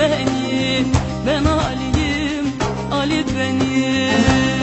benim, ben Ali'yim, Ali benim.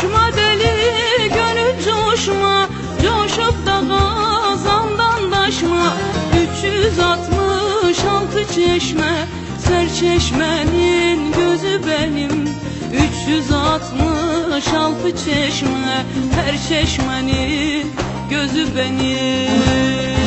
Coşma deli gönül coşma. Coşup da gazandan taşma 366 çeşme. Serçeşmenin gözü benim. 366 çeşme. Her çeşmenin gözü benim.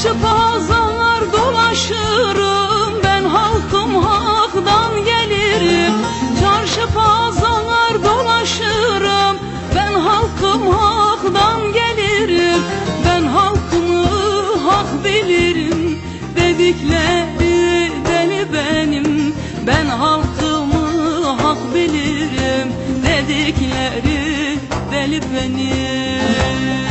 Pazar dolaşırım Ben halkım haktan gelirim. Çarşı pazar dolaşırım Ben halkım haktan gelirim. Ben halkımı hak bilirim Dedikleri deli benim. Ben halkımı hak bilirim Dedikleri deli benim